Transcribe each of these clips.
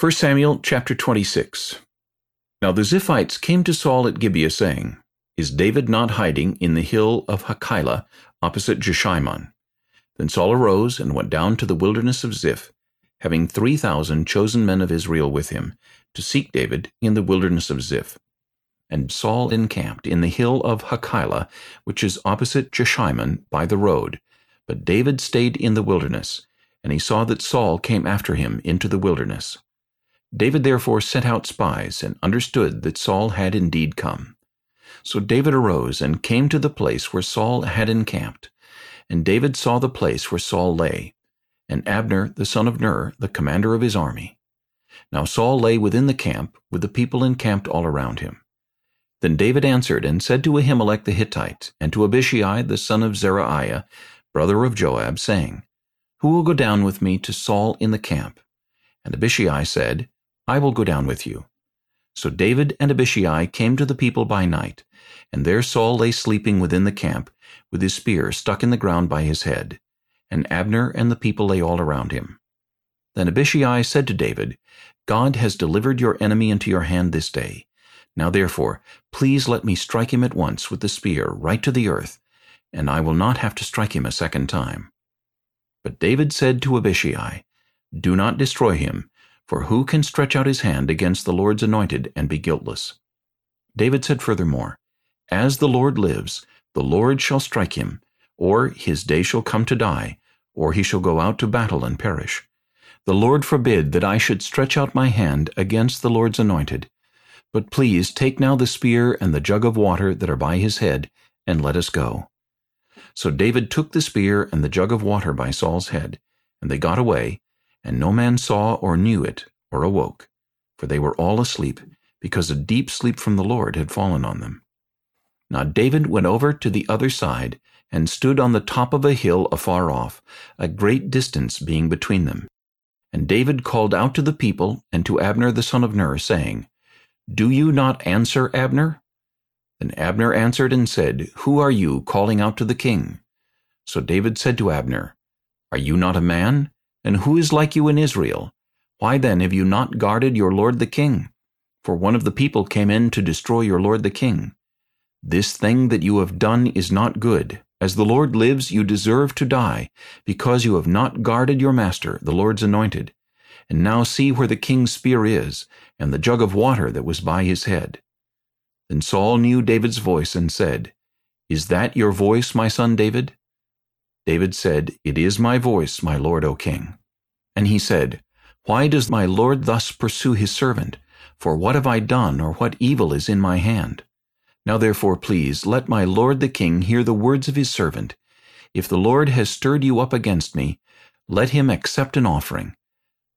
1 Samuel chapter 26 Now the Ziphites came to Saul at Gibeah, saying, Is David not hiding in the hill of Hachilah, opposite Jeshimon? Then Saul arose and went down to the wilderness of Ziph, having three thousand chosen men of Israel with him, to seek David in the wilderness of Ziph. And Saul encamped in the hill of Hachilah, which is opposite Jeshimon, by the road. But David stayed in the wilderness, and he saw that Saul came after him into the wilderness. David therefore sent out spies, and understood that Saul had indeed come. So David arose and came to the place where Saul had encamped. And David saw the place where Saul lay, and Abner the son of Ner, the commander of his army. Now Saul lay within the camp, with the people encamped all around him. Then David answered and said to Ahimelech the Hittite, and to Abishai the son of Zeruiah, brother of Joab, saying, Who will go down with me to Saul in the camp? And Abishai said, I will go down with you. So David and Abishai came to the people by night, and there Saul lay sleeping within the camp, with his spear stuck in the ground by his head, and Abner and the people lay all around him. Then Abishai said to David, God has delivered your enemy into your hand this day. Now therefore, please let me strike him at once with the spear right to the earth, and I will not have to strike him a second time. But David said to Abishai, Do not destroy him, for who can stretch out his hand against the Lord's anointed and be guiltless? David said furthermore, As the Lord lives, the Lord shall strike him, or his day shall come to die, or he shall go out to battle and perish. The Lord forbid that I should stretch out my hand against the Lord's anointed. But please take now the spear and the jug of water that are by his head, and let us go. So David took the spear and the jug of water by Saul's head, and they got away, and no man saw or knew it, or awoke, for they were all asleep, because a deep sleep from the Lord had fallen on them. Now David went over to the other side, and stood on the top of a hill afar off, a great distance being between them. And David called out to the people and to Abner the son of Ner, saying, Do you not answer, Abner? Then Abner answered and said, Who are you calling out to the king? So David said to Abner, Are you not a man? And who is like you in Israel? Why then have you not guarded your lord the king? For one of the people came in to destroy your lord the king. This thing that you have done is not good. As the Lord lives, you deserve to die, because you have not guarded your master, the Lord's anointed. And now see where the king's spear is, and the jug of water that was by his head. Then Saul knew David's voice and said, Is that your voice, my son David? David said, It is my voice, my lord, O king. And he said, Why does my lord thus pursue his servant? For what have I done, or what evil is in my hand? Now therefore, please, let my lord the king hear the words of his servant. If the Lord has stirred you up against me, let him accept an offering.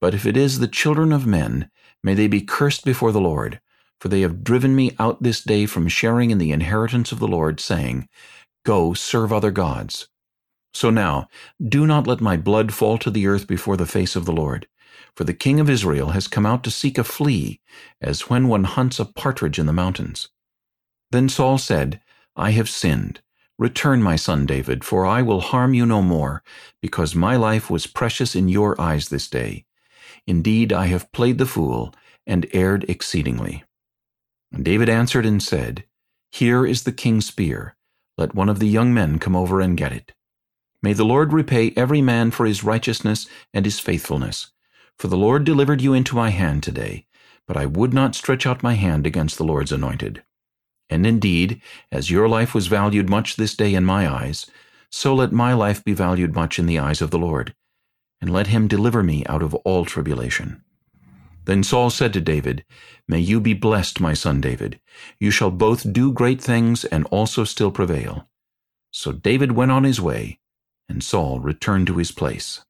But if it is the children of men, may they be cursed before the Lord, for they have driven me out this day from sharing in the inheritance of the Lord, saying, Go, serve other gods. So now, do not let my blood fall to the earth before the face of the Lord. For the king of Israel has come out to seek a flea, as when one hunts a partridge in the mountains. Then Saul said, I have sinned. Return, my son David, for I will harm you no more, because my life was precious in your eyes this day. Indeed, I have played the fool, and erred exceedingly. And David answered and said, Here is the king's spear. Let one of the young men come over and get it. May the Lord repay every man for his righteousness and his faithfulness. For the Lord delivered you into my hand today, but I would not stretch out my hand against the Lord's anointed. And indeed, as your life was valued much this day in my eyes, so let my life be valued much in the eyes of the Lord, and let him deliver me out of all tribulation. Then Saul said to David, May you be blessed, my son David. You shall both do great things and also still prevail. So David went on his way, and Saul returned to his place.